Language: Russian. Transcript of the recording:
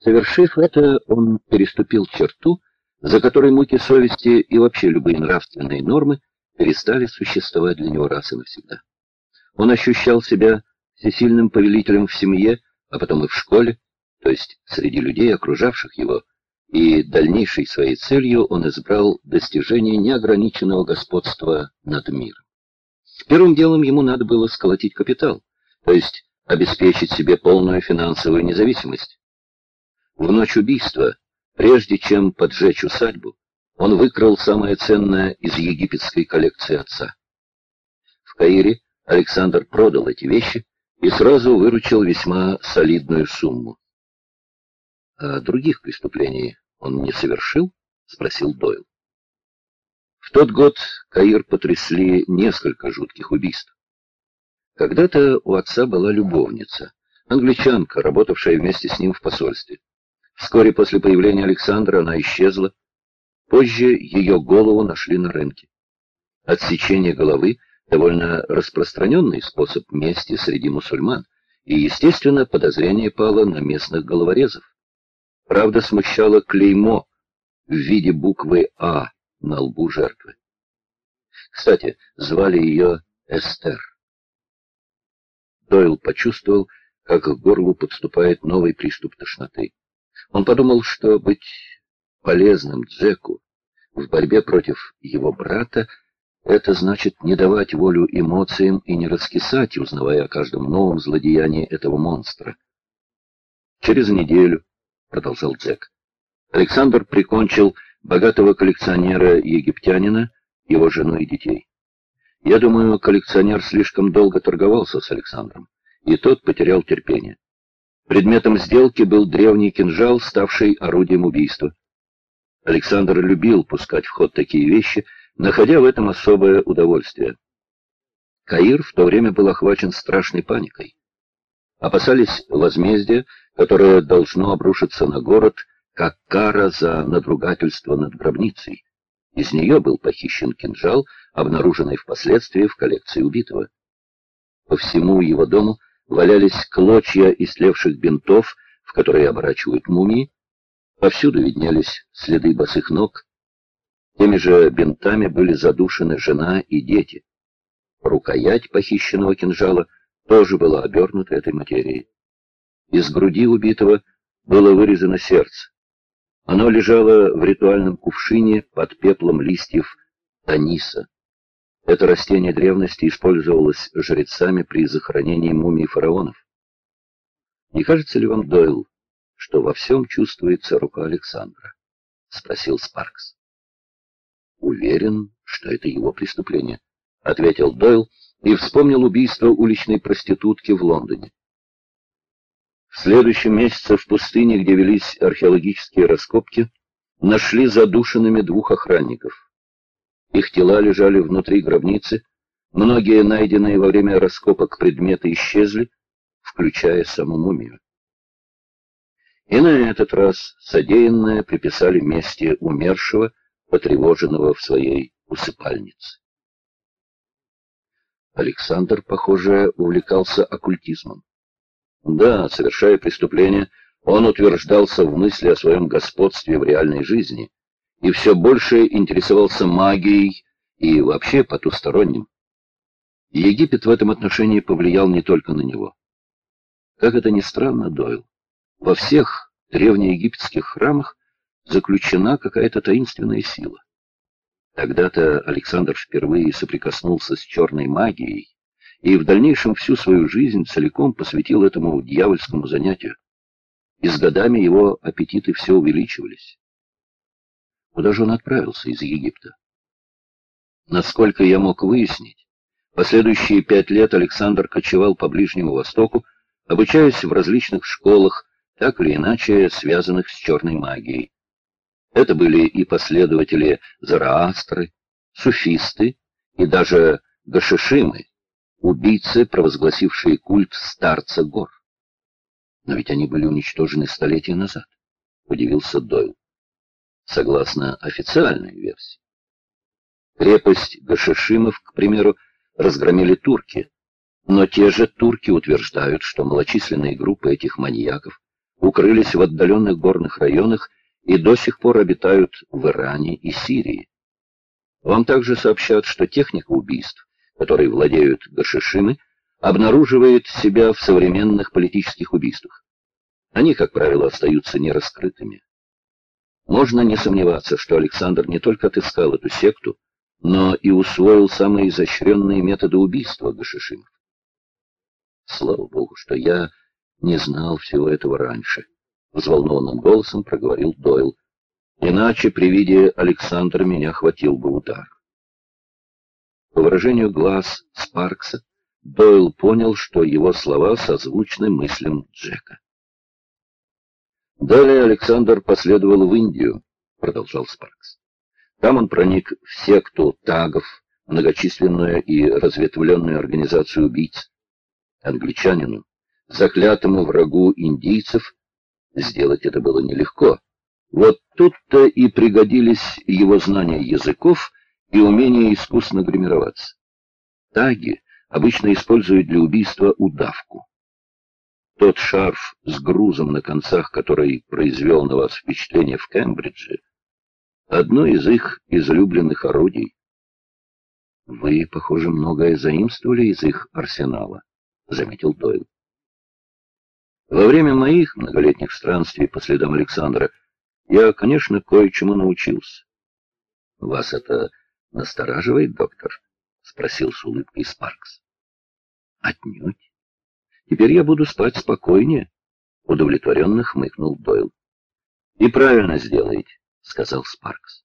Совершив это, он переступил черту, за которой муки совести и вообще любые нравственные нормы перестали существовать для него раз и навсегда. Он ощущал себя всесильным повелителем в семье, а потом и в школе, то есть среди людей, окружавших его, и дальнейшей своей целью он избрал достижение неограниченного господства над миром. Первым делом ему надо было сколотить капитал, то есть обеспечить себе полную финансовую независимость. В ночь убийства, прежде чем поджечь усадьбу, он выкрал самое ценное из египетской коллекции отца. В Каире Александр продал эти вещи и сразу выручил весьма солидную сумму. «А других преступлений он не совершил?» — спросил Дойл. В тот год Каир потрясли несколько жутких убийств. Когда-то у отца была любовница, англичанка, работавшая вместе с ним в посольстве. Вскоре после появления Александра она исчезла. Позже ее голову нашли на рынке. Отсечение головы — довольно распространенный способ мести среди мусульман, и, естественно, подозрение пало на местных головорезов. Правда, смущало клеймо в виде буквы «А» на лбу жертвы. Кстати, звали ее Эстер. Дойл почувствовал, как к горлу подступает новый приступ тошноты. Он подумал, что быть полезным Джеку в борьбе против его брата это значит не давать волю эмоциям и не раскисать, узнавая о каждом новом злодеянии этого монстра. «Через неделю», — продолжал Джек, — Александр прикончил богатого коллекционера-египтянина, его жену и детей. Я думаю, коллекционер слишком долго торговался с Александром, и тот потерял терпение. Предметом сделки был древний кинжал, ставший орудием убийства. Александр любил пускать в ход такие вещи, находя в этом особое удовольствие. Каир в то время был охвачен страшной паникой. Опасались возмездия, которое должно обрушиться на город, как кара за надругательство над гробницей. Из нее был похищен кинжал, обнаруженный впоследствии в коллекции убитого. По всему его дому валялись клочья истлевших бинтов, в которые оборачивают мумии. Повсюду виднелись следы босых ног. Теми же бинтами были задушены жена и дети. Рукоять похищенного кинжала тоже была обернута этой материей. Из груди убитого было вырезано сердце. Оно лежало в ритуальном кувшине под пеплом листьев таниса. Это растение древности использовалось жрецами при захоронении мумий фараонов. Не кажется ли вам, Дойл, что во всем чувствуется рука Александра? — спросил Спаркс. Уверен, что это его преступление, — ответил Дойл и вспомнил убийство уличной проститутки в Лондоне. В следующем месяце в пустыне, где велись археологические раскопки, нашли задушенными двух охранников. Их тела лежали внутри гробницы, многие найденные во время раскопок предметы исчезли, включая саму мумию. И на этот раз содеянное приписали мести умершего, потревоженного в своей усыпальнице. Александр, похоже, увлекался оккультизмом. Да, совершая преступление, он утверждался в мысли о своем господстве в реальной жизни, и все больше интересовался магией и вообще потусторонним. Египет в этом отношении повлиял не только на него. Как это ни странно, Дойл, во всех древнеегипетских храмах заключена какая-то таинственная сила. Тогда-то Александр впервые соприкоснулся с черной магией и в дальнейшем всю свою жизнь целиком посвятил этому дьявольскому занятию. И с годами его аппетиты все увеличивались. Куда же он отправился из Египта? Насколько я мог выяснить, последующие пять лет Александр кочевал по Ближнему Востоку, обучаясь в различных школах, так или иначе связанных с черной магией. Это были и последователи Зараастры, суфисты и даже гашишимы, убийцы, провозгласившие культ старца гор. Но ведь они были уничтожены столетия назад, удивился Дойл согласно официальной версии. Крепость Гашишимов, к примеру, разгромили турки, но те же турки утверждают, что малочисленные группы этих маньяков укрылись в отдаленных горных районах и до сих пор обитают в Иране и Сирии. Вам также сообщат, что техника убийств, которой владеют гашишины, обнаруживает себя в современных политических убийствах. Они, как правило, остаются нераскрытыми. Можно не сомневаться, что Александр не только отыскал эту секту, но и усвоил самые изощренные методы убийства гашишинов. Слава Богу, что я не знал всего этого раньше, взволнованным голосом проговорил Дойл. Иначе при виде Александра меня хватил бы удар. По выражению глаз Спаркса, Дойл понял, что его слова созвучны мыслям Джека. Далее Александр последовал в Индию, продолжал Спаркс. Там он проник в секту тагов, многочисленную и разветвленную организацию убийц. Англичанину, заклятому врагу индийцев, сделать это было нелегко. Вот тут-то и пригодились его знания языков и умение искусно гримироваться. Таги обычно используют для убийства удавку. Тот шарф с грузом на концах, который произвел на вас впечатление в Кембридже, одно из их излюбленных орудий. Вы, похоже, многое заимствовали из их арсенала, заметил Дойл. Во время моих многолетних странствий по следам Александра я, конечно, кое-чему научился. Вас это настораживает, доктор? спросил с улыбкой Спаркс. Отнюдь. Теперь я буду спать спокойнее, — удовлетворенно хмыкнул Дойл. — И правильно сделаете, — сказал Спаркс.